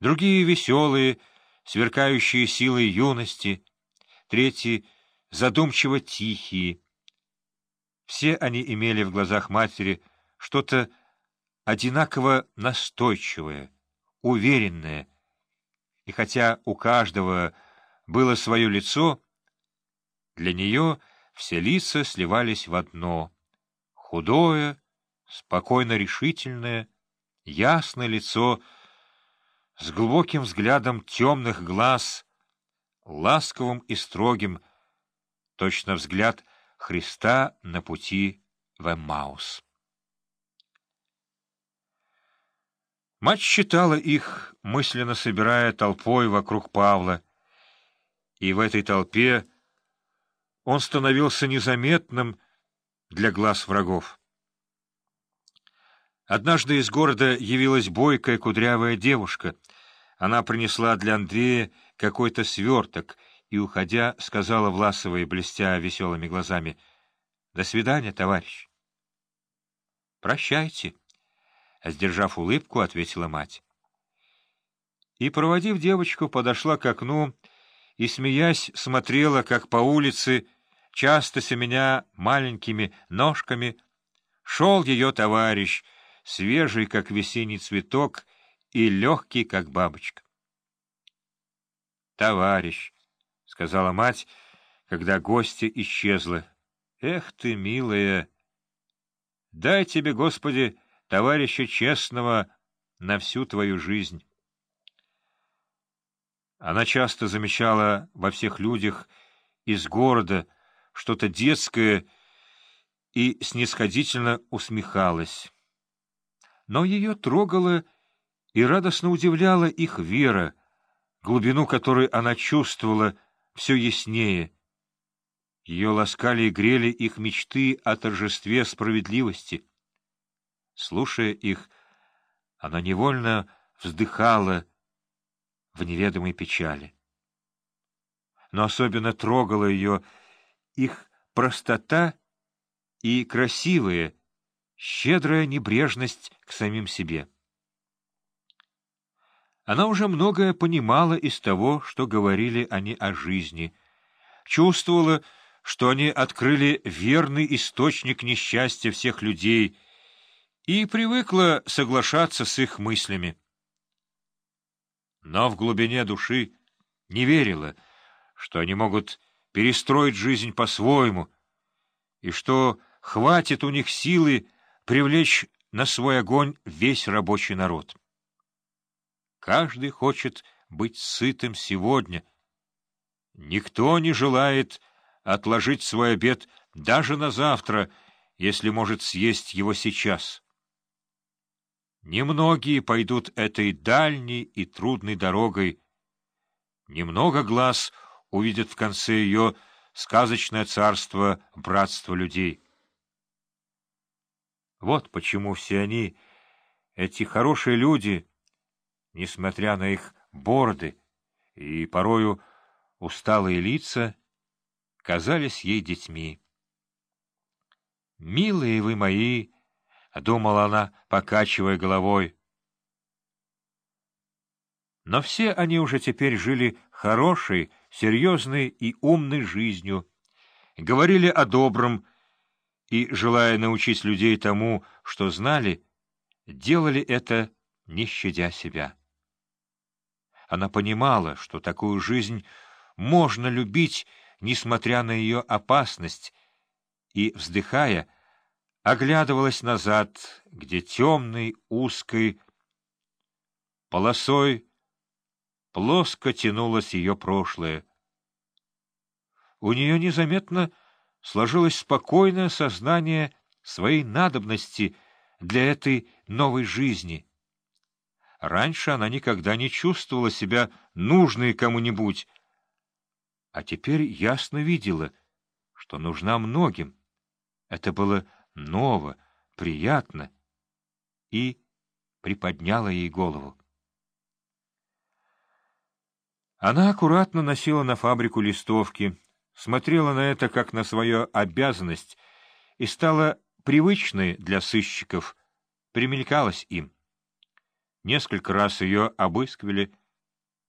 другие — веселые, сверкающие силой юности, третьи — задумчиво тихие. Все они имели в глазах матери что-то одинаково настойчивое, уверенное, и хотя у каждого было свое лицо, для нее все лица сливались в одно — худое, спокойно решительное, ясное лицо с глубоким взглядом темных глаз, ласковым и строгим, точно взгляд Христа на пути в Эммаус. Мать считала их, мысленно собирая толпой вокруг Павла, и в этой толпе он становился незаметным для глаз врагов. Однажды из города явилась бойкая кудрявая девушка. Она принесла для Андрея какой-то сверток и, уходя, сказала Власовой, блестя веселыми глазами, «До свидания, товарищ». «Прощайте». Сдержав улыбку, ответила мать. И, проводив девочку, подошла к окну и, смеясь, смотрела, как по улице, часто семеня маленькими ножками, шел ее товарищ, свежий, как весенний цветок, и легкий, как бабочка. «Товарищ», — сказала мать, когда гостья исчезла, — «эх ты, милая! Дай тебе, Господи, — товарища честного на всю твою жизнь. Она часто замечала во всех людях из города что-то детское и снисходительно усмехалась. Но ее трогала и радостно удивляла их вера, глубину которой она чувствовала все яснее. Ее ласкали и грели их мечты о торжестве справедливости — Слушая их, она невольно вздыхала в неведомой печали. Но особенно трогала ее их простота и красивая, щедрая небрежность к самим себе. Она уже многое понимала из того, что говорили они о жизни, чувствовала, что они открыли верный источник несчастья всех людей — и привыкла соглашаться с их мыслями. Но в глубине души не верила, что они могут перестроить жизнь по-своему, и что хватит у них силы привлечь на свой огонь весь рабочий народ. Каждый хочет быть сытым сегодня. Никто не желает отложить свой обед даже на завтра, если может съесть его сейчас. Немногие пойдут этой дальней и трудной дорогой. Немного глаз увидят в конце ее сказочное царство братства людей. Вот почему все они, эти хорошие люди, несмотря на их борды и порою усталые лица, казались ей детьми. «Милые вы мои!» — думала она, покачивая головой. Но все они уже теперь жили хорошей, серьезной и умной жизнью, говорили о добром и, желая научить людей тому, что знали, делали это, не щадя себя. Она понимала, что такую жизнь можно любить, несмотря на ее опасность, и, вздыхая, оглядывалась назад, где темной, узкой полосой плоско тянулось ее прошлое. У нее незаметно сложилось спокойное сознание своей надобности для этой новой жизни. Раньше она никогда не чувствовала себя нужной кому-нибудь, а теперь ясно видела, что нужна многим. Это было ново, приятно, и приподняла ей голову. Она аккуратно носила на фабрику листовки, смотрела на это как на свою обязанность и стала привычной для сыщиков, примелькалась им. Несколько раз ее обыскивали